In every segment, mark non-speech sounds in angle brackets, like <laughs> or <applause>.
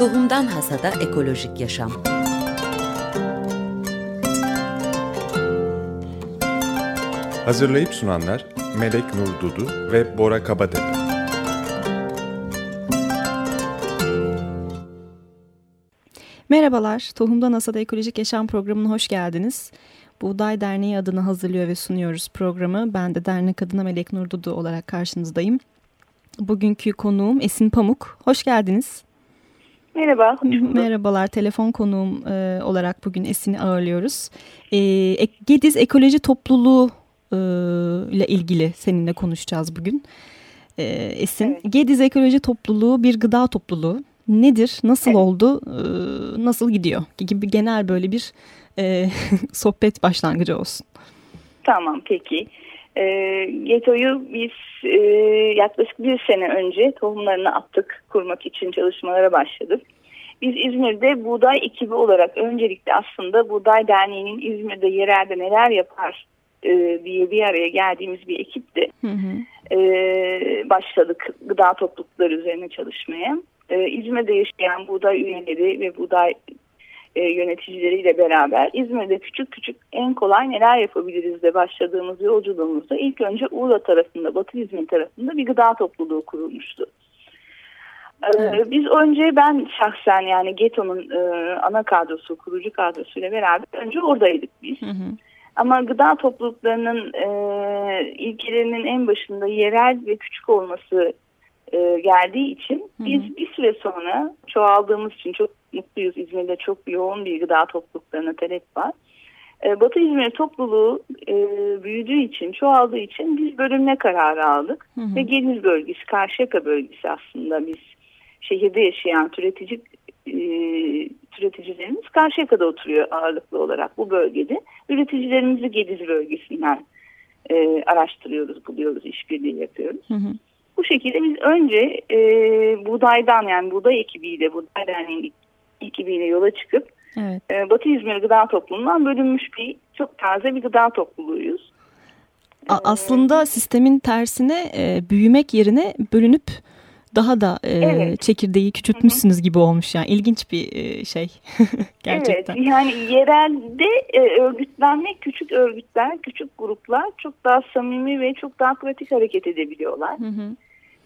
Tohumdan Hasada Ekolojik Yaşam Hazırlayıp sunanlar Melek Nur Dudu ve Bora Kabatepe. Merhabalar, Tohumdan Hasada Ekolojik Yaşam programına hoş geldiniz. Buğday Derneği adına hazırlıyor ve sunuyoruz programı. Ben de dernek adına Melek Nur Dudu olarak karşınızdayım. Bugünkü konuğum Esin Pamuk. Hoş geldiniz. Merhaba. Merhabalar. Telefon konuğum e, olarak bugün Esin'i ağırlıyoruz. E, Gediz Ekoloji Topluluğu e, ile ilgili seninle konuşacağız bugün. E, Esin, evet. Gediz Ekoloji Topluluğu bir gıda topluluğu. Nedir? Nasıl evet. oldu? E, nasıl gidiyor? Gibi genel böyle bir e, <laughs> sohbet başlangıcı olsun. Tamam peki. E, GETO'yu biz e, yaklaşık bir sene önce tohumlarını attık kurmak için çalışmalara başladık. Biz İzmir'de buğday ekibi olarak öncelikle aslında Buğday Derneği'nin İzmir'de yerelde neler yapar e, diye bir araya geldiğimiz bir ekipti. Hı hı. E, başladık gıda toplulukları üzerine çalışmaya. E, İzmir'de yaşayan buğday üyeleri ve buğday e, yöneticileriyle beraber İzmir'de küçük küçük en kolay neler yapabiliriz de başladığımız yolculuğumuzda ilk önce Uğla tarafında, Batı İzmir tarafında bir gıda topluluğu kurulmuştu. E, evet. Biz önce ben şahsen yani GETO'nun e, ana kadrosu, kurucu kadrosuyla beraber önce oradaydık biz. Hı hı. Ama gıda topluluklarının e, ilkelerinin en başında yerel ve küçük olması e, geldiği için biz hı hı. bir süre sonra çoğaldığımız için çok mutluyuz. İzmir'de çok yoğun bir gıda topluluklarına talep var. E, Batı İzmir topluluğu e, büyüdüğü için, çoğaldığı için biz bölünme kararı aldık. Hı hı. Ve Geniz bölgesi, Karşıyaka bölgesi aslında biz şehirde yaşayan türetici e, türeticilerimiz Karşıyaka'da oturuyor ağırlıklı olarak bu bölgede. Üreticilerimizi Gediz bölgesinden e, araştırıyoruz, buluyoruz, işbirliği yapıyoruz. Hı hı. Bu şekilde biz önce e, buğdaydan yani buğday ekibiyle, buğday derneğinin ekibiyle yola çıkıp evet. e, Batı İzmir Gıda Topluluğundan bölünmüş bir çok taze bir gıda topluluğuyuz. A aslında sistemin tersine e, büyümek yerine bölünüp daha da e, evet. çekirdeği küçültmüşsünüz Hı -hı. gibi olmuş yani ilginç bir e, şey <laughs> gerçekten. Evet yani yerelde e, örgütlenmek küçük örgütler küçük gruplar çok daha samimi ve çok daha pratik hareket edebiliyorlar. Hı hı.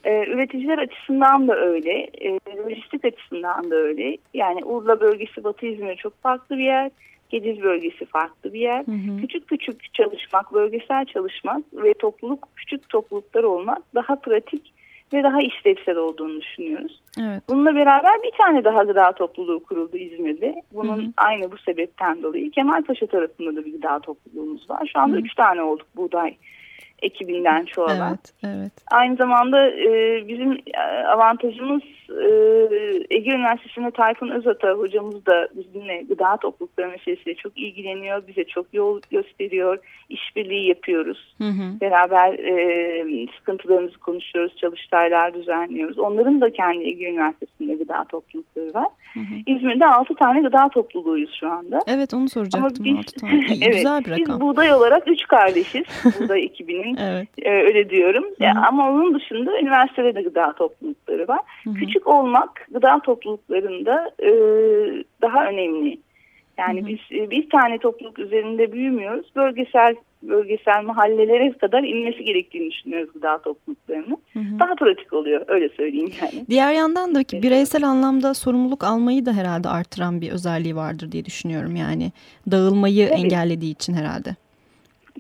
E, üreticiler açısından da öyle, e, lojistik açısından da öyle. Yani Urla bölgesi Batı İzmir çok farklı bir yer. Gediz bölgesi farklı bir yer. Hı hı. Küçük küçük çalışmak, bölgesel çalışmak ve topluluk küçük topluluklar olmak daha pratik ve daha işlevsel olduğunu düşünüyoruz. Evet. Bununla beraber bir tane daha gıda topluluğu kuruldu İzmir'de. Bunun hı hı. aynı bu sebepten dolayı Kemalpaşa tarafında da bir gıda topluluğumuz var. Şu anda hı hı. üç tane olduk buğday ekibinden çoğalan. Evet, evet. Aynı zamanda e, bizim e, avantajımız e, Ege Üniversitesi'nde Tayfun Özata hocamız da bizimle gıda toplulukları meselesiyle çok ilgileniyor. Bize çok yol gösteriyor. işbirliği yapıyoruz. Hı hı. Beraber e, sıkıntılarımızı konuşuyoruz. Çalıştaylar düzenliyoruz. Onların da kendi Ege Üniversitesi'nde gıda toplulukları var. Hı hı. İzmir'de 6 tane gıda topluluğuyuz şu anda. Evet onu soracaktım. Ama biz, <laughs> evet, Güzel bir rakam. Biz buğday olarak 3 kardeşiz. <laughs> buğday ekibinin. Evet. e, öyle diyorum. Hı hı. Ama onun dışında üniversitede de gıda toplulukları var. Hı hı. Küçük olmak gıda topluluklarında e, daha önemli. Yani hı hı. biz e, bir tane topluluk üzerinde büyümüyoruz. Bölgesel bölgesel mahallelere kadar inmesi gerektiğini düşünüyoruz gıda topluluklarının. Hı hı. Daha pratik oluyor öyle söyleyeyim yani. Diğer yandan da ki bireysel anlamda sorumluluk almayı da herhalde artıran bir özelliği vardır diye düşünüyorum. Yani dağılmayı Tabii. engellediği için herhalde.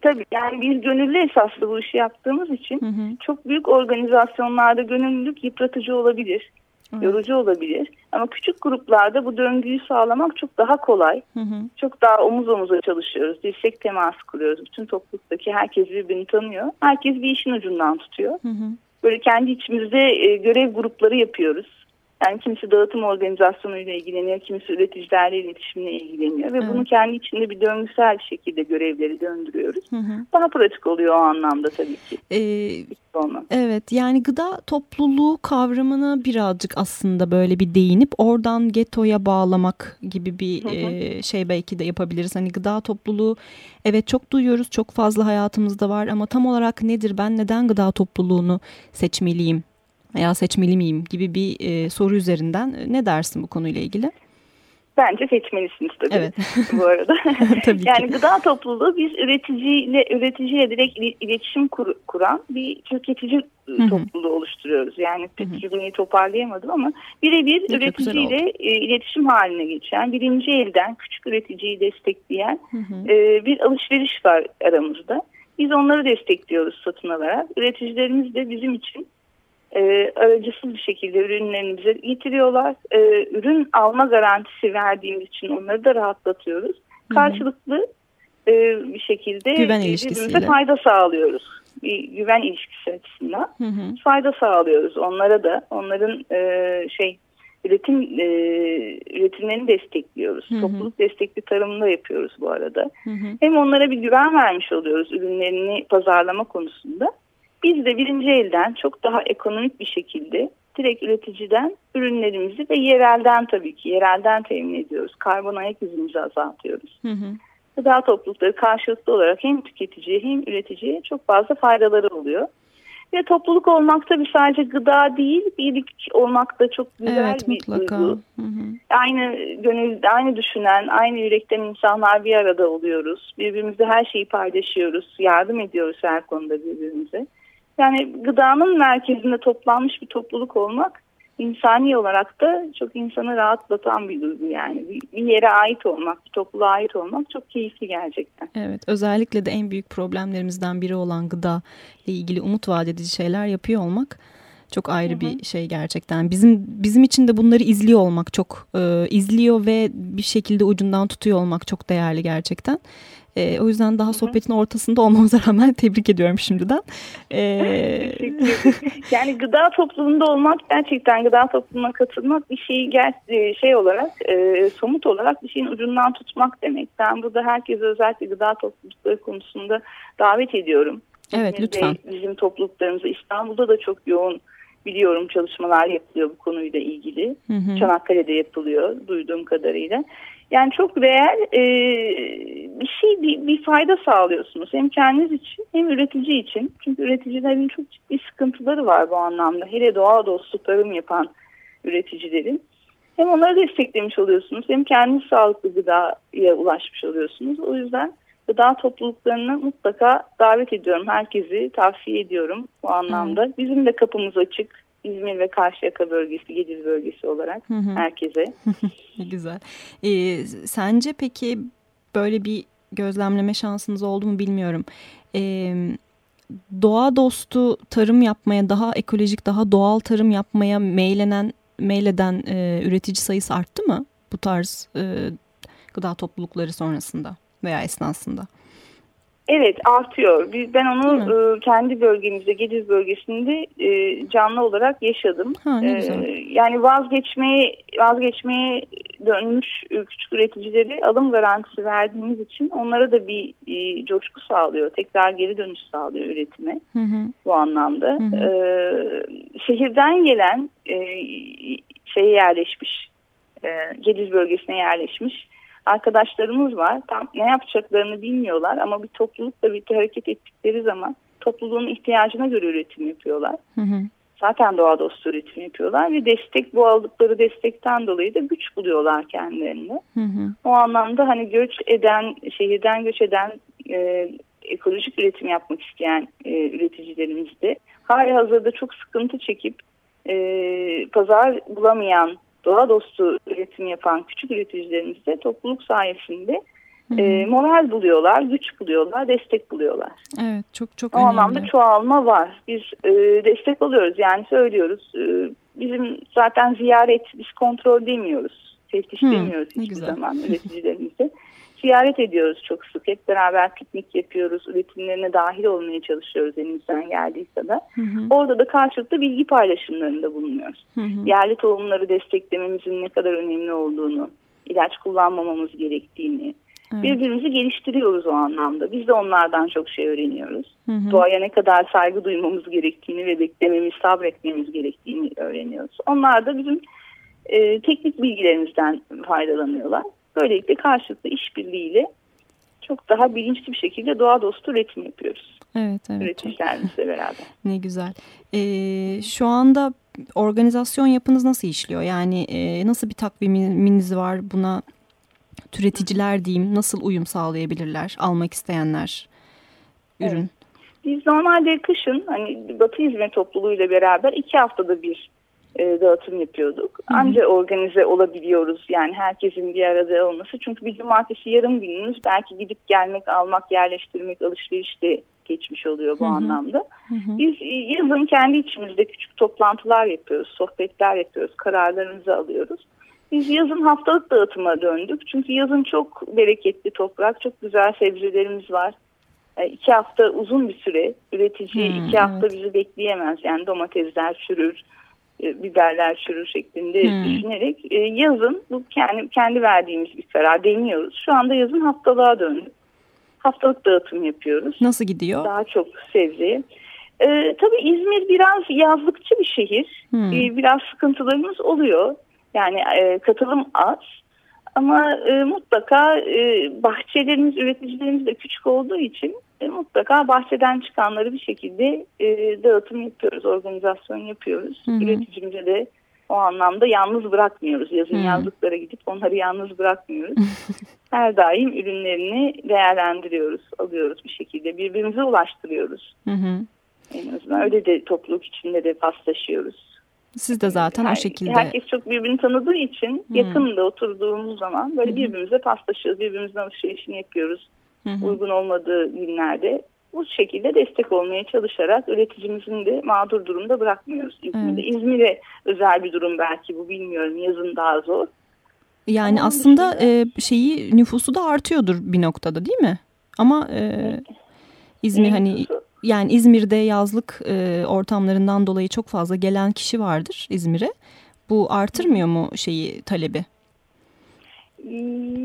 Tabii yani biz gönüllü esaslı bu işi yaptığımız için hı hı. çok büyük organizasyonlarda gönüllülük yıpratıcı olabilir. Evet. Yorucu olabilir. Ama küçük gruplarda bu döngüyü sağlamak çok daha kolay. Hı hı. Çok daha omuz omuza çalışıyoruz. Dirsek teması kuruyoruz. Bütün topluluktaki herkes birbirini tanıyor. Herkes bir işin ucundan tutuyor. Hı hı. Böyle kendi içimizde e, görev grupları yapıyoruz. Yani kimisi dağıtım organizasyonuyla ilgileniyor, kimisi üreticilerle iletişimle ilgileniyor ve evet. bunu kendi içinde bir döngüsel şekilde görevleri döndürüyoruz. Hı hı. Daha pratik oluyor o anlamda tabii ki. Ee, evet yani gıda topluluğu kavramını birazcık aslında böyle bir değinip oradan getoya bağlamak gibi bir hı hı. E, şey belki de yapabiliriz. Hani gıda topluluğu evet çok duyuyoruz, çok fazla hayatımızda var ama tam olarak nedir? Ben neden gıda topluluğunu seçmeliyim? Veya seçmeli miyim gibi bir e, soru üzerinden ne dersin bu konuyla ilgili? Bence seçmelisiniz tabii evet. bu arada. <laughs> <laughs> tabii yani ki. gıda topluluğu biz üreticiyle üreticiyle direkt iletişim kur, kuran bir tüketici Hı-hı. topluluğu oluşturuyoruz. Yani cümleyi toparlayamadım ama birebir üreticiyle e, iletişim haline geçen, birinci elden küçük üreticiyi destekleyen e, bir alışveriş var aramızda. Biz onları destekliyoruz satın alarak. Üreticilerimiz de bizim için e, aracısız bir şekilde ürünlerimizi getiriyorlar. E, ürün alma garantisi verdiğimiz için onları da rahatlatıyoruz. Hı-hı. Karşılıklı e, bir şekilde güven ilişkisiyle fayda sağlıyoruz. Bir güven ilişkisi açısından hı hı. fayda sağlıyoruz. Onlara da onların e, şey üretim e, üretimlerini destekliyoruz. Hı hı. Topluluk destekli tarımını da yapıyoruz bu arada. Hı hı. Hem onlara bir güven vermiş oluyoruz ürünlerini pazarlama konusunda. Biz de birinci elden çok daha ekonomik bir şekilde direkt üreticiden ürünlerimizi ve yerelden tabii ki yerelden temin ediyoruz. Karbon ayak izimizi azaltıyoruz. Hı hı. Gıda toplulukları karşılıklı olarak hem tüketiciye hem üreticiye çok fazla faydaları oluyor. Ve topluluk olmak tabii sadece gıda değil, birlik olmak da çok güzel evet, bir mutlaka. duygu. Hı hı. Aynı gönül, aynı düşünen, aynı yürekten insanlar bir arada oluyoruz. Birbirimize her şeyi paylaşıyoruz, yardım ediyoruz her konuda birbirimize. Yani gıdanın merkezinde toplanmış bir topluluk olmak insani olarak da çok insanı rahatlatan bir duygu yani. Bir yere ait olmak, bir topluluğa ait olmak çok keyifli gerçekten. Evet özellikle de en büyük problemlerimizden biri olan gıda ile ilgili umut vaat edici şeyler yapıyor olmak çok ayrı hı hı. bir şey gerçekten. Bizim bizim için de bunları izliyor olmak çok e, izliyor ve bir şekilde ucundan tutuyor olmak çok değerli gerçekten. E, o yüzden daha sohbetin ortasında olmamıza rağmen <laughs> tebrik ediyorum şimdiden. E, <laughs> yani gıda toplumunda olmak gerçekten gıda toplumuna katılmak bir şeyi gel şey olarak e, somut olarak bir şeyin ucundan tutmak demek. Ben burada herkese özellikle gıda toplulukları konusunda davet ediyorum. Evet lütfen. Bizim topluluklarımızda İstanbul'da da çok yoğun biliyorum çalışmalar yapılıyor bu konuyla ilgili. Hı hı. Çanakkale'de yapılıyor duyduğum kadarıyla. Yani çok değer e, bir şey bir, bir fayda sağlıyorsunuz hem kendiniz için hem üretici için. Çünkü üreticilerin çok ciddi sıkıntıları var bu anlamda. Hele doğa dostu tarım yapan üreticilerin. Hem onları desteklemiş oluyorsunuz hem kendiniz sağlıklı gıdaya ulaşmış oluyorsunuz. O yüzden gıda topluluklarını mutlaka davet ediyorum. Herkesi tavsiye ediyorum bu anlamda. Bizim de kapımız açık. İzmir ve Karşıyaka bölgesi, Gediz bölgesi olarak hı hı. herkese. <laughs> Güzel. Ee, sence peki böyle bir gözlemleme şansınız oldu mu bilmiyorum. Ee, doğa dostu tarım yapmaya, daha ekolojik, daha doğal tarım yapmaya meylenen, meyleden e, üretici sayısı arttı mı bu tarz e, gıda toplulukları sonrasında veya esnasında? Evet artıyor. Biz, ben onu e, kendi bölgemizde Gediz bölgesinde e, canlı olarak yaşadım. Ha. E, yani vazgeçmeye vazgeçmeye dönmüş küçük üreticileri alım garantisi verdiğimiz için onlara da bir e, coşku sağlıyor. Tekrar geri dönüş sağlıyor üretime hı hı. bu anlamda. Hı hı. E, şehirden gelen e, şeye yerleşmiş, e, Gediz bölgesine yerleşmiş arkadaşlarımız var. Tam ne yapacaklarını bilmiyorlar ama bir toplulukla birlikte hareket ettikleri zaman topluluğun ihtiyacına göre üretim yapıyorlar. Hı hı. Zaten doğa dostu üretim yapıyorlar ve destek bu aldıkları destekten dolayı da güç buluyorlar kendilerine. Hı hı. O anlamda hani göç eden, şehirden göç eden e, ekolojik üretim yapmak isteyen e, üreticilerimiz de hali hazırda çok sıkıntı çekip e, pazar bulamayan doğa dostu üretim yapan küçük üreticilerimiz de topluluk sayesinde e, moral buluyorlar, güç buluyorlar, destek buluyorlar. Evet, çok çok o önemli. O anlamda çoğalma var. Biz e, destek alıyoruz yani söylüyoruz. E, bizim zaten ziyaret, biz kontrol demiyoruz. Teftiş hmm, demiyoruz hiçbir güzel. zaman <laughs> üreticilerimizde ziyaret ediyoruz çok sık. Hep beraber piknik yapıyoruz. Üretimlerine dahil olmaya çalışıyoruz elimizden geldiyse de. Hı hı. Orada da karşılıklı bilgi paylaşımlarında bulunuyoruz. Hı hı. Yerli tohumları desteklememizin ne kadar önemli olduğunu, ilaç kullanmamamız gerektiğini, evet. birbirimizi geliştiriyoruz o anlamda. Biz de onlardan çok şey öğreniyoruz. Hı hı. Doğaya ne kadar saygı duymamız gerektiğini ve beklememiz, sabretmemiz gerektiğini öğreniyoruz. Onlar da bizim e, teknik bilgilerimizden faydalanıyorlar. Böylelikle karşılıklı işbirliğiyle çok daha bilinçli bir şekilde doğa dostu üretim yapıyoruz. Evet, evet. Üreticilerimizle beraber. <laughs> Ne güzel. Ee, şu anda organizasyon yapınız nasıl işliyor? Yani e, nasıl bir takviminiz var? Buna türeticiler diyeyim nasıl uyum sağlayabilirler almak isteyenler ürün? Evet. Biz normalde kışın hani Batı Hizmet topluluğuyla beraber iki haftada bir e, dağıtım yapıyorduk. Hı hı. Anca organize olabiliyoruz yani herkesin bir arada olması. Çünkü bir cumartesi yarım günümüz belki gidip gelmek, almak, yerleştirmek, alışveriş de geçmiş oluyor bu hı hı. anlamda. Hı hı. Biz yazın kendi içimizde küçük toplantılar yapıyoruz, sohbetler yapıyoruz, kararlarımızı alıyoruz. Biz yazın haftalık dağıtıma döndük. Çünkü yazın çok bereketli toprak, çok güzel sebzelerimiz var. E, iki hafta uzun bir süre. Üretici hmm, iki hafta evet. bizi bekleyemez. Yani domatesler çürür, e, biberler çürür şeklinde hmm. düşünerek e, yazın bu kendi, kendi verdiğimiz bir karar deniyoruz. Şu anda yazın haftalığa döndük. Haftalık dağıtım yapıyoruz. Nasıl gidiyor? Daha çok sebze. Ee, tabii İzmir biraz yazlıkçı bir şehir. Hmm. Ee, biraz sıkıntılarımız oluyor. Yani e, katılım az. Ama e, mutlaka e, bahçelerimiz, üreticilerimiz de küçük olduğu için e, mutlaka bahçeden çıkanları bir şekilde e, dağıtım yapıyoruz, organizasyon yapıyoruz. Hı hı. Üreticimize de o anlamda yalnız bırakmıyoruz. Yazın hmm. yazlıklara gidip onları yalnız bırakmıyoruz. <laughs> Her daim ürünlerini değerlendiriyoruz, alıyoruz bir şekilde. Birbirimize ulaştırıyoruz. Hmm. En azından öyle de topluluk içinde de paslaşıyoruz. Siz de zaten Her, o şekilde. Herkes çok birbirini tanıdığı için hmm. yakında oturduğumuz zaman böyle birbirimize paslaşıyoruz. Birbirimizin alışverişini yapıyoruz. Hmm. Uygun olmadığı günlerde bu şekilde destek olmaya çalışarak üreticimizin de mağdur durumda bırakmıyoruz İzmir'de. Evet. İzmir'e özel bir durum belki bu bilmiyorum. Yazın daha zor. Yani Ama aslında e, şeyi nüfusu da artıyordur bir noktada değil mi? Ama e, İzmir hani yani İzmir'de yazlık e, ortamlarından dolayı çok fazla gelen kişi vardır İzmir'e. Bu artırmıyor mu şeyi talebi?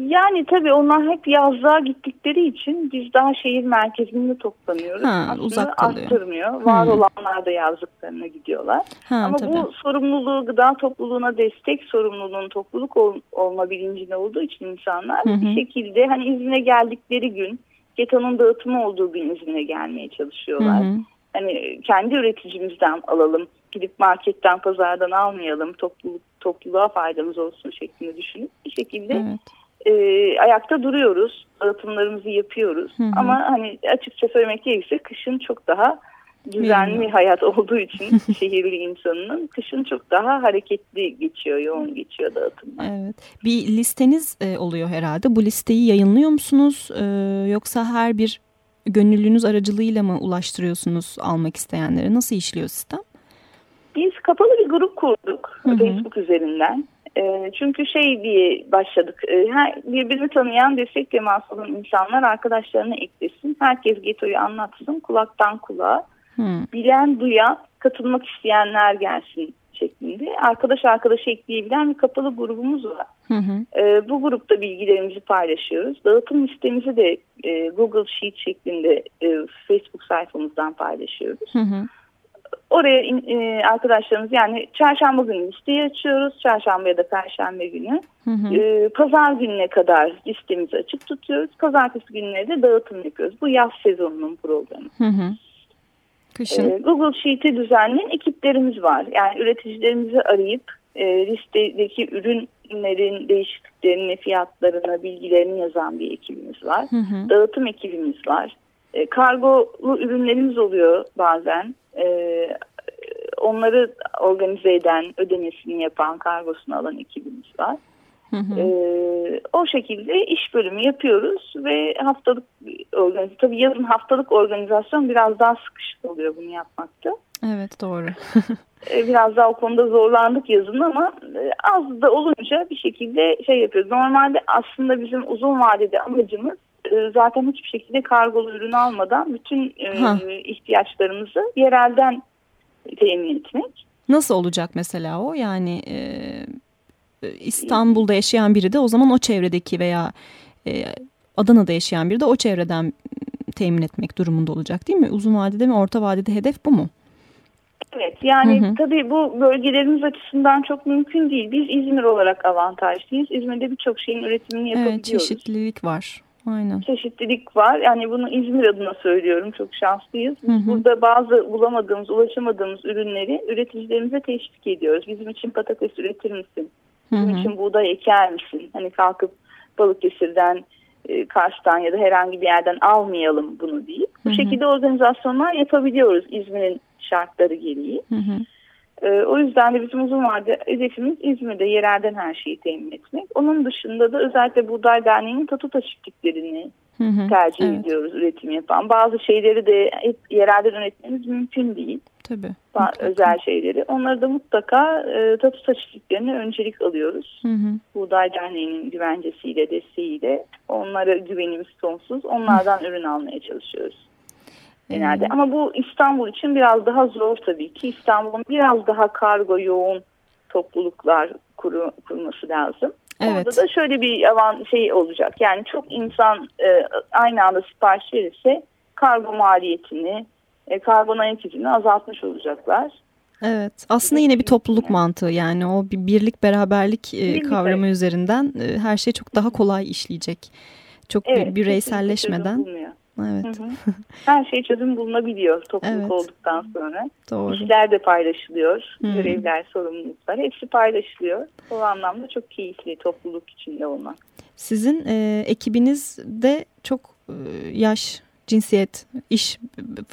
Yani tabii onlar hep yazlığa gittikleri için biz daha şehir merkezinde toplanıyoruz. Ha, Aslında uzak kalıyor. arttırmıyor. Var hmm. olanlar da yazlıklarına gidiyorlar. Ha, Ama tabii. bu sorumluluğu gıda topluluğuna destek sorumluluğun topluluk ol, olma bilincinde olduğu için insanlar hı hı. bir şekilde hani izine geldikleri gün ketonun dağıtımı olduğu gün izine gelmeye çalışıyorlar. Hı hı. Hani kendi üreticimizden alalım, gidip marketten, pazardan almayalım, topluluk, topluluğa faydamız olsun şeklinde düşünüp bir şekilde evet. e, ayakta duruyoruz, dağıtımlarımızı yapıyoruz. Hı hı. Ama hani açıkça söylemek gerekirse kışın çok daha düzenli bir hayat olduğu için <laughs> şehirli insanının kışın çok daha hareketli geçiyor, yoğun geçiyor dağıtımlar. Evet. Bir listeniz e, oluyor herhalde. Bu listeyi yayınlıyor musunuz? E, yoksa her bir gönüllünüz aracılığıyla mı ulaştırıyorsunuz almak isteyenlere? Nasıl işliyor sistem? Biz kapalı bir grup kurduk Hı -hı. Facebook üzerinden. E, çünkü şey diye başladık. E, her birbirini tanıyan destek teması olan insanlar arkadaşlarına eklesin. Herkes getoyu anlatsın kulaktan kulağa. Hmm. Bilen, duyan, katılmak isteyenler gelsin şeklinde. Arkadaş arkadaşı ekleyebilen bir kapalı grubumuz var. Hı hı. E, bu grupta bilgilerimizi paylaşıyoruz. Dağıtım listemizi de e, Google Sheet şeklinde e, Facebook sayfamızdan paylaşıyoruz. Hı hı. Oraya e, arkadaşlarımız yani çarşamba günü listeyi açıyoruz. Çarşamba ya da perşembe günü. Hı hı. E, pazar gününe kadar listemizi açık tutuyoruz. Pazartesi günleri de dağıtım yapıyoruz. Bu yaz sezonunun programı. Hı hı. Kışın. E, Google Sheet'i düzenleyen ekiplerimiz var. Yani üreticilerimizi arayıp e, listedeki ürünlerin değişikliklerini, fiyatlarını, bilgilerini yazan bir ekibimiz var. Hı hı. Dağıtım ekibimiz var. E, kargolu ürünlerimiz oluyor bazen. E, onları organize eden, ödemesini yapan, kargosunu alan ekibimiz var. Hı hı. Ee, o şekilde iş bölümü yapıyoruz ve haftalık organizasyon, tabii yazın haftalık organizasyon biraz daha sıkışık oluyor bunu yapmakta. Evet doğru. Ee, <laughs> biraz daha o konuda zorlandık yazın ama e, az da olunca bir şekilde şey yapıyoruz. Normalde aslında bizim uzun vadede amacımız zaten hiçbir şekilde kargolu ürün almadan bütün e, ihtiyaçlarımızı yerelden temin etmek. Nasıl olacak mesela o? Yani e, İstanbul'da yaşayan biri de o zaman o çevredeki veya e, Adana'da yaşayan biri de o çevreden temin etmek durumunda olacak değil mi? Uzun vadede mi orta vadede hedef bu mu? Evet yani hı hı. tabii bu bölgelerimiz açısından çok mümkün değil. Biz İzmir olarak avantajlıyız. İzmir'de birçok şeyin üretimini yapabiliyoruz. Evet çeşitlilik var. Aynen. çeşitlilik var. Yani bunu İzmir adına söylüyorum. Çok şanslıyız. Biz Hı hı. burada bazı bulamadığımız, ulaşamadığımız ürünleri üreticilerimize teşvik ediyoruz. Bizim için patates üretir misin? Hı Bizim hı. için buğday eker misin? Hani kalkıp Balıkesir'den, e, Kars'tan ya da herhangi bir yerden almayalım bunu deyip bu Hı hı. şekilde organizasyonlar yapabiliyoruz İzmir'in şartları gereği. Hı hı. Ee, o yüzden de bizim uzun vadeli hedefimiz İzmir'de yerelden her şeyi temin etmek. Onun dışında da özellikle Buğday Derneği'nin tatuta çiftliklerini Hı hı. tercih Evet. ediyoruz üretim yapan. Bazı şeyleri de hep yerelden üretmemiz mümkün değil. Tabii. Ba- mutlaka. özel şeyleri. Onları da mutlaka e, tatuta çiftliklerine öncelik alıyoruz. Hı hı. Buğday Derneği'nin güvencesiyle, desteğiyle onlara güvenimiz sonsuz. Onlardan ürün almaya çalışıyoruz genelde. Evet. Ama bu İstanbul için biraz daha zor tabii ki. İstanbul'un biraz daha kargo yoğun topluluklar kuru, kurması lazım. Evet. Orada da şöyle bir avan şey olacak. Yani çok insan e, aynı anda sipariş verirse kargo maliyetini, e, karbon ayak izini azaltmış olacaklar. Evet. Aslında yine bir topluluk mantığı yani o bir birlik beraberlik e, kavramı üzerinden e, her şey çok daha kolay işleyecek. Çok bir- Evet, bireyselleşmeden. Evet. Hı hı. <laughs> Her şey çözüm bulunabiliyor topluluk Evet. olduktan sonra. Doğru. İşler de paylaşılıyor. Hı. Görevler, sorumluluklar hepsi paylaşılıyor. O anlamda çok keyifli topluluk içinde olmak. Sizin e, ekibinizde çok e, yaş, cinsiyet, iş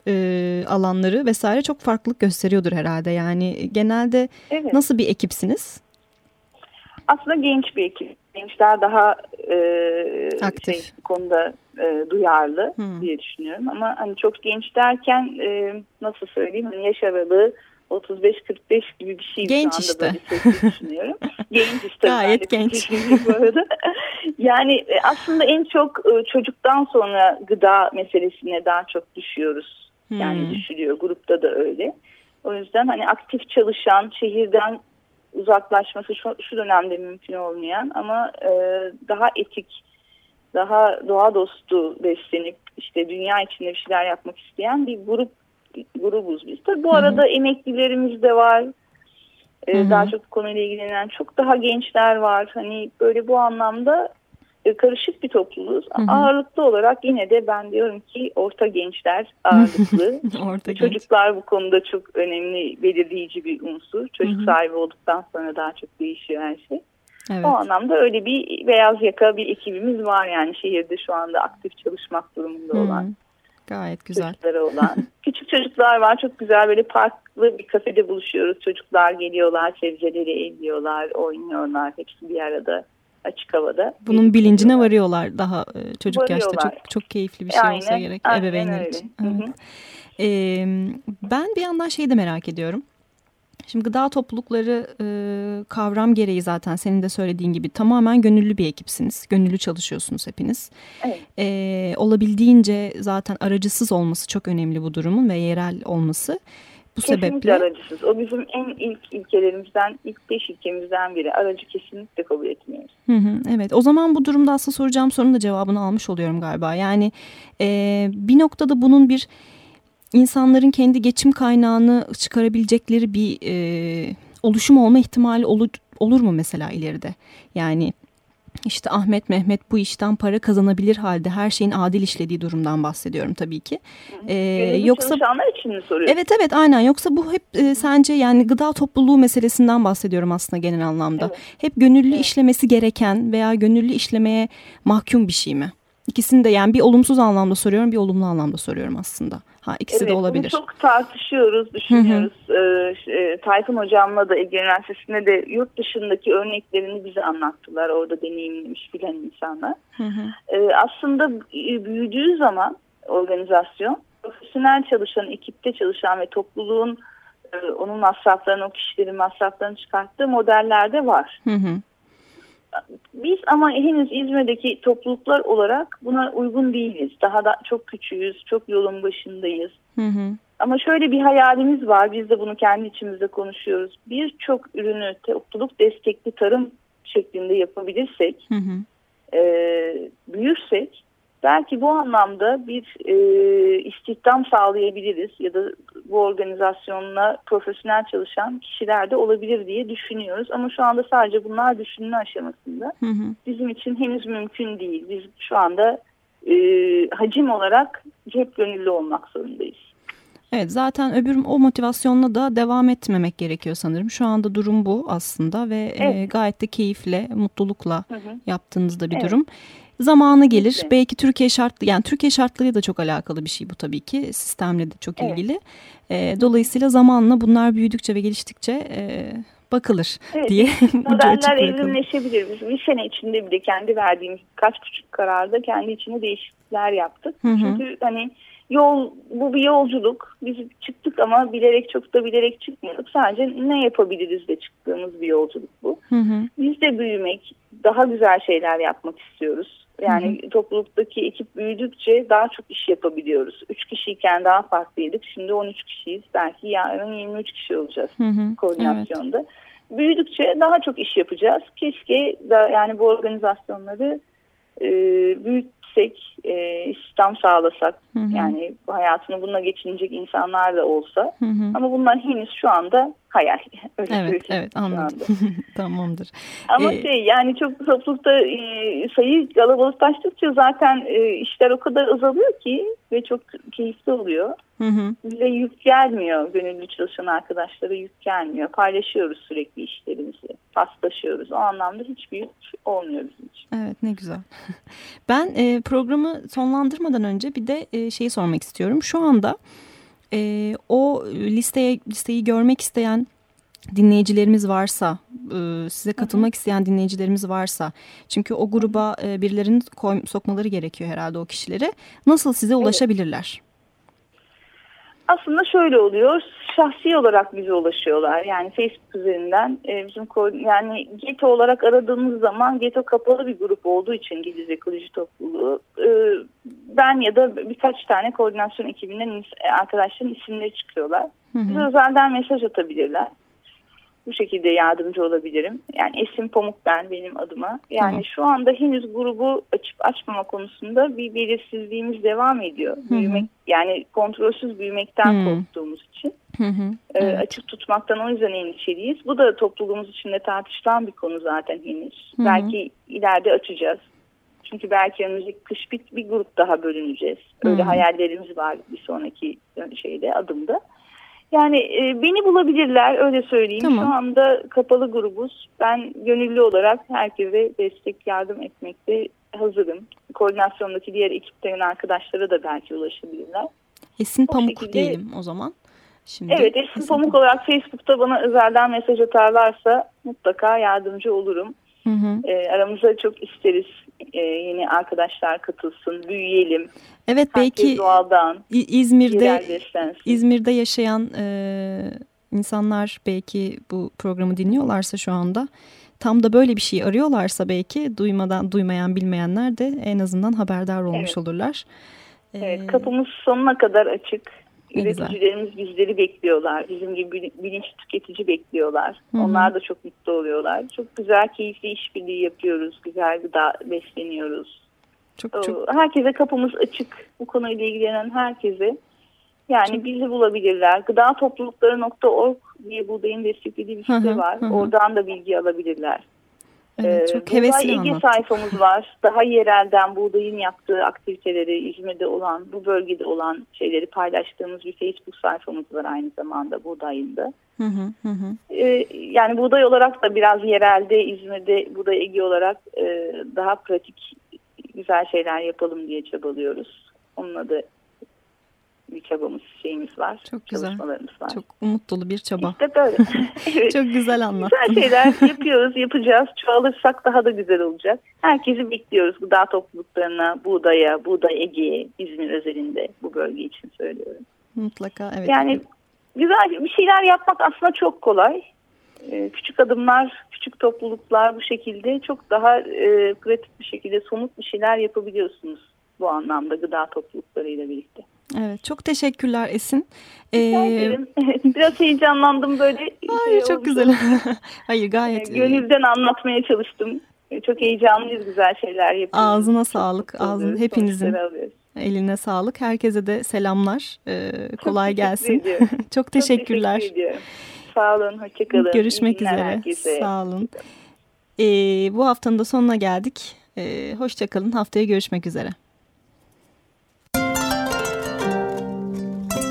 e, alanları vesaire çok farklılık gösteriyordur herhalde. Yani genelde Evet. nasıl bir ekipsiniz? Aslında genç bir ekip. Gençler daha e, Aktif. Şey, konuda e, duyarlı Hı. diye düşünüyorum. Ama hani çok genç derken e, nasıl söyleyeyim hani yaş aralığı 35-45 gibi bir şey Genç şu anda işte. böyle düşünüyorum. <laughs> genç işte. Gayet genç. 45 bu arada. <laughs> yani e, aslında en çok e, çocuktan sonra gıda meselesine daha çok düşüyoruz. Yani Hmm. düşülüyor. Grupta da öyle. O yüzden hani aktif çalışan, şehirden uzaklaşması şu, şu dönemde mümkün olmayan ama e, daha etik, daha doğa dostu beslenip işte dünya içinde bir şeyler yapmak isteyen bir grup grubuz biz. Tabii bu Hı hı. arada emeklilerimiz de var. E, hı. Daha çok konuyla ilgilenen çok daha gençler var. Hani böyle bu anlamda karışık bir topluluğuz. Hı hı. Ağırlıklı olarak yine de ben diyorum ki orta gençler <laughs> ağırlıklı. Genç. Çocuklar bu konuda çok önemli belirleyici bir unsur. Çocuk Hı hı. sahibi olduktan sonra daha çok değişiyor her şey. Evet. O anlamda öyle bir beyaz yaka bir ekibimiz var yani şehirde şu anda aktif çalışmak durumunda Hı. olan, Gayet güzel. <laughs> olan. Küçük çocuklar var çok güzel böyle parklı bir kafede buluşuyoruz. Çocuklar geliyorlar, sebzeleri elliyorlar, oynuyorlar. Hepsi bir arada açık havada. Bunun bilincine varıyorlar daha e, çocuk yaşta. Varıyorlar. Çok çok keyifli bir şey olsa Aynen, gerek aynen ebeveynler öyle. için. Hı hı. Evet. Ee, ben bir yandan şeyi de merak ediyorum. Şimdi gıda toplulukları e, kavram gereği zaten senin de söylediğin gibi tamamen gönüllü bir ekipsiniz. Gönüllü çalışıyorsunuz hepiniz. Evet. Ee, olabildiğince zaten aracısız olması çok önemli bu durumun ve yerel olması. Bu Kesinlikle sebeple aracısız. O bizim en ilk ilkelerimizden, ilk beş ilkemizden biri. Aracı kesinlikle kabul etmiyoruz. Hı hı, evet o zaman bu durumda aslında soracağım sorunun da cevabını almış oluyorum galiba. Yani e, bir noktada bunun bir insanların kendi geçim kaynağını çıkarabilecekleri bir e, oluşum olma ihtimali olur, olur mu mesela ileride? Yani işte Ahmet Mehmet bu işten para kazanabilir halde her şeyin adil işlediği durumdan bahsediyorum tabii ki. E, Gönüllü yoksa çalışanlar için mi soruyorsun? Evet evet aynen yoksa bu hep e, sence yani gıda topluluğu meselesinden bahsediyorum aslında genel anlamda. Evet. Hep gönüllü Evet. işlemesi gereken veya gönüllü işlemeye mahkum bir şey mi? İkisini de yani bir olumsuz anlamda soruyorum bir olumlu anlamda soruyorum aslında. Ha ikisi evet, de olabilir. Bunu çok tartışıyoruz, düşünüyoruz. Ee, e, Tayfun Hocam'la da Ege Üniversitesi'nde de yurt dışındaki örneklerini bize anlattılar. Orada deneyimlemiş bilen insanlar. Hı hı. Ee, aslında büyüdüğü zaman organizasyon profesyonel çalışan, ekipte çalışan ve topluluğun e, onun masraflarını, o kişilerin masraflarını çıkarttığı modellerde var. Hı hı. Biz ama henüz İzmir'deki topluluklar olarak buna uygun değiliz. Daha da çok küçüğüz, çok yolun başındayız. Hı hı. Ama şöyle bir hayalimiz var. Biz de bunu kendi içimizde konuşuyoruz. Birçok ürünü topluluk destekli tarım şeklinde yapabilirsek, Hı hı. e, büyürsek belki bu anlamda bir e, istihdam sağlayabiliriz ya da bu organizasyonla profesyonel çalışan kişiler de olabilir diye düşünüyoruz. Ama şu anda sadece bunlar düşünme aşamasında. Hı hı. Bizim için henüz mümkün değil. Biz şu anda e, hacim olarak hep gönüllü olmak zorundayız. Evet zaten öbür o motivasyonla da devam etmemek gerekiyor sanırım. Şu anda durum bu aslında ve evet. e, gayet de keyifle, mutlulukla hı hı. yaptığınızda bir evet. durum. Zamanı gelir. Kesinlikle. Belki Türkiye şartları yani Türkiye şartları da çok alakalı bir şey bu tabii ki. Sistemle de çok evet. ilgili. E, dolayısıyla zamanla bunlar büyüdükçe ve geliştikçe e, bakılır evet, diye. <laughs> Modeller evrimleşebilir. Biz bir sene içinde bile kendi verdiğimiz kaç küçük kararda kendi içine değişiklikler yaptık. Hı hı. Çünkü hani yol bu bir yolculuk. Biz çıktık ama bilerek çok da bilerek çıkmadık. Sadece ne yapabiliriz de çıktığımız bir yolculuk bu. Hı hı. Biz de büyümek, daha güzel şeyler yapmak istiyoruz. Yani hı hı. topluluktaki ekip büyüdükçe daha çok iş yapabiliyoruz. Üç kişiyken daha farklıydık. Şimdi 13 kişiyiz. Belki yarın 23 kişi olacağız hı hı. koordinasyonda. Evet. Büyüdükçe daha çok iş yapacağız. Keşke da yani bu organizasyonları e, büyük yüksek e, istihdam sağlasak hı hı. yani hayatını bununla geçinecek insanlar da olsa hı hı. ama bunlar henüz şu anda hayal. <laughs> Öyle evet evet anladım. <laughs> Tamamdır. Ama ee, şey yani çok toplulukta e, sayı kalabalıklaştıkça zaten e, işler o kadar azalıyor ki ve çok keyifli oluyor. Hı hı. Bize yük gelmiyor. Gönüllü çalışan arkadaşlara yük gelmiyor. Paylaşıyoruz sürekli işlerimizi. Paslaşıyoruz. O anlamda hiçbir yük olmuyor bizim için. Evet ne güzel. <laughs> Ben e, programı sonlandırmadan önce bir de e, şeyi sormak istiyorum. Şu anda e, o listeye listeyi görmek isteyen dinleyicilerimiz varsa, e, size katılmak isteyen dinleyicilerimiz varsa, çünkü o gruba e, birilerinin sokmaları gerekiyor herhalde o kişileri. Nasıl size ulaşabilirler? Aslında şöyle oluyor. Şahsi olarak bize ulaşıyorlar. Yani Facebook üzerinden e, bizim yani Geto olarak aradığımız zaman Geto kapalı bir grup olduğu için Gediz Ekoloji Topluluğu e, ben ya da birkaç tane koordinasyon ekibinden arkadaşların isimleri çıkıyorlar. Bize özelden mesaj atabilirler bu şekilde yardımcı olabilirim. Yani Esin Pamuk ben benim adıma. Yani tamam. şu anda henüz grubu açıp açmama konusunda bir belirsizliğimiz devam ediyor. Hı-hı. Büyümek yani kontrolsüz büyümekten Hı-hı. korktuğumuz için. Hı hı. Evet. açık tutmaktan o yüzden endişeliyiz. Bu da topluluğumuz içinde tartışılan bir konu zaten henüz. Hı hı. Belki ileride açacağız. Çünkü belki önümüzdeki kış bir, bir grup daha bölüneceğiz. Öyle hı hı. hayallerimiz var bir sonraki şeyde adımda. Yani e, beni bulabilirler öyle söyleyeyim. Tamam. Şu anda kapalı grubuz. Ben gönüllü olarak herkese destek yardım etmekte hazırım. Koordinasyondaki diğer ekiplerin arkadaşlara da belki ulaşabilirler. Esin o Pamuk şekilde, diyelim o zaman. Şimdi evet Esin, Esin Pamuk, Pamuk olarak Facebook'ta bana özelden mesaj atarlarsa mutlaka yardımcı olurum. Hı hı. E, aramıza çok isteriz e, yeni arkadaşlar katılsın, büyüyelim. Evet Herkes belki doğaldan, İzmir'de İzmir'de yaşayan e, insanlar belki bu programı dinliyorlarsa şu anda tam da böyle bir şey arıyorlarsa belki duymadan duymayan bilmeyenler de en azından haberdar olmuş evet. olurlar. Evet, kapımız sonuna kadar açık. Üreticilerimiz bizleri bekliyorlar. Bizim gibi bilinçli tüketici bekliyorlar. Hı -hı. Onlar da çok mutlu oluyorlar. Çok güzel, keyifli işbirliği yapıyoruz. Güzel gıda besleniyoruz. Çok, çok... Herkese kapımız açık. Bu konuyla ilgilenen herkese. Yani çok... bizi bulabilirler. Gıda toplulukları.org diye buğdayın desteklediği bir site var. Hı -hı. Oradan da bilgi alabilirler. Evet, çok ee, hevesli Buğday Ege sayfamız var. Daha yerelden buğdayın yaptığı aktiviteleri, İzmir'de olan, bu bölgede olan şeyleri paylaştığımız bir Facebook sayfamız var aynı zamanda buğdayında. Hı hı hı. Ee, yani buğday olarak da biraz yerelde, İzmir'de buğday Ege olarak e, daha pratik güzel şeyler yapalım diye çabalıyoruz. Onunla da bir çabamız, şeyimiz var. Çok güzel. Çalışmalarımız var. Çok umut dolu bir çaba. İşte böyle. <laughs> evet. Çok güzel anlattın. Güzel şeyler yapıyoruz, yapacağız. Çoğalırsak daha da güzel olacak. Herkesi bekliyoruz gıda topluluklarına, buğdaya, buğday Ege'ye, İzmir özelinde bu bölge için söylüyorum. Mutlaka evet. Yani güzel bir şeyler yapmak aslında çok kolay. Ee, küçük adımlar, küçük topluluklar bu şekilde çok daha e, pratik bir şekilde somut bir şeyler yapabiliyorsunuz bu anlamda gıda topluluklarıyla birlikte. Evet çok teşekkürler Esin. Ee, <laughs> Biraz heyecanlandım böyle. Ay, şey çok oldu. güzel. <laughs> Hayır gayet. Ee, gönülden anlatmaya çalıştım. Çok heyecanlıyız güzel şeyler yapıyoruz. Ağzına sağlık. Ağzın hepinizin. Eline sağlık. Herkese de selamlar. Ee, kolay <laughs> çok gelsin. çok teşekkürler. Çok teşekkür Sağ olun. Hoşçakalın. Görüşmek üzere. Herkese. Sağ olun. Ee, bu haftanın da sonuna geldik. Ee, hoşçakalın. Haftaya görüşmek üzere.